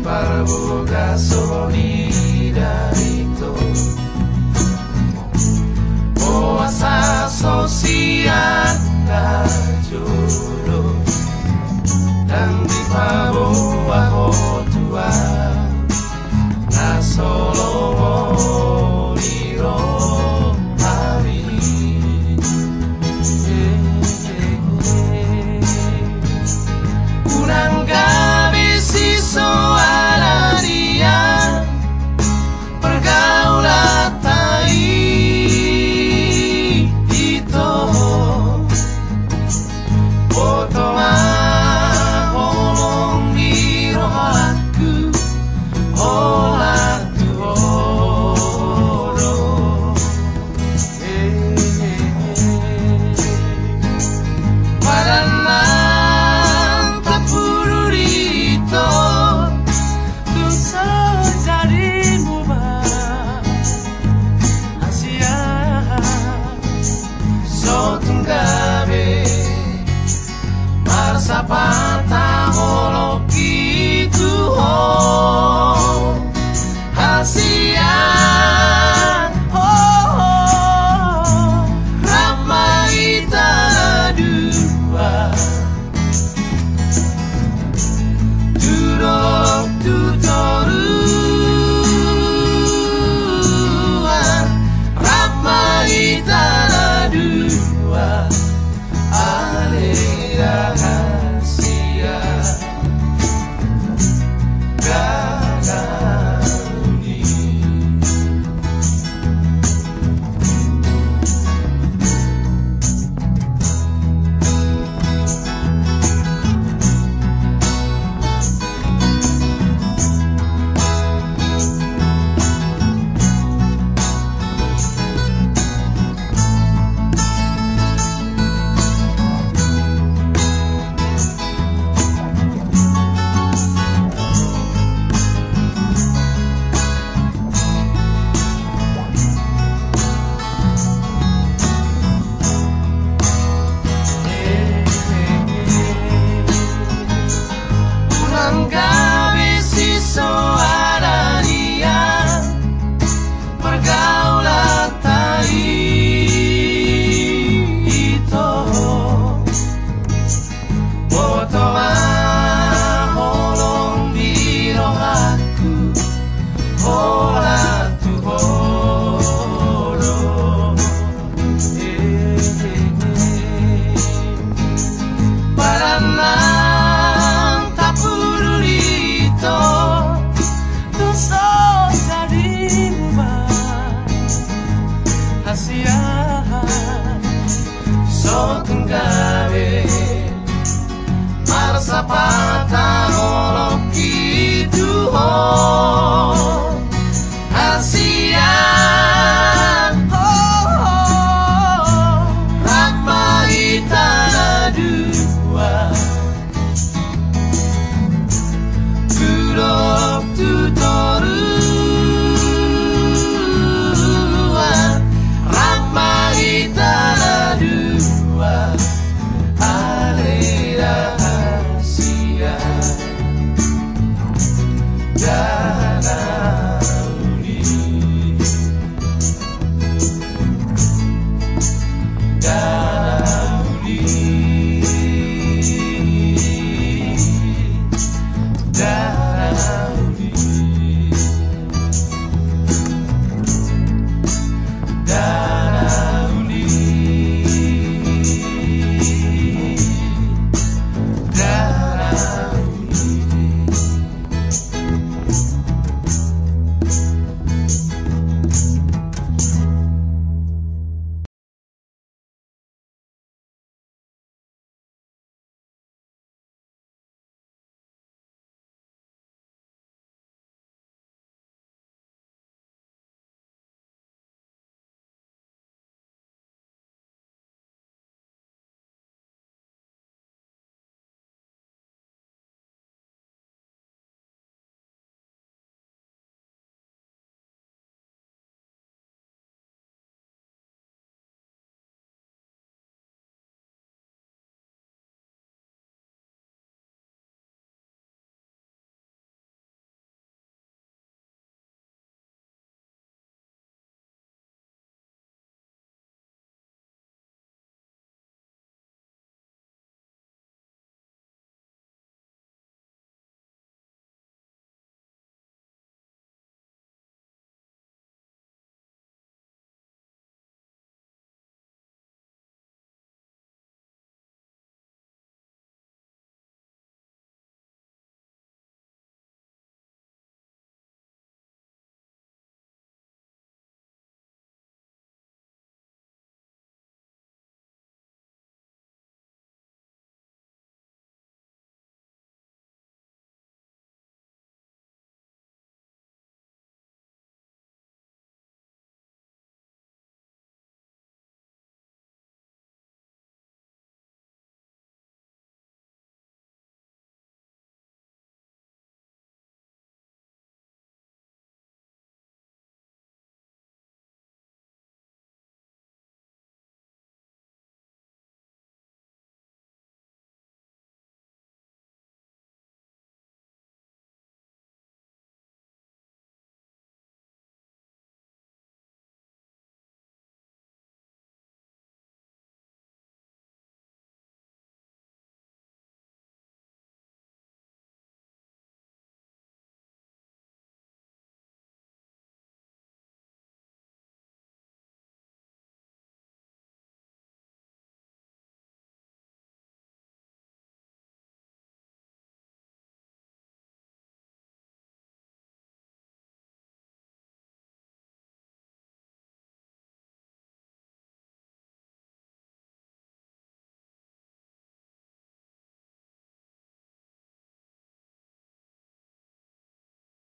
Di barboga solidarito Oasa sosianda tenggare marsapata nolok iduhon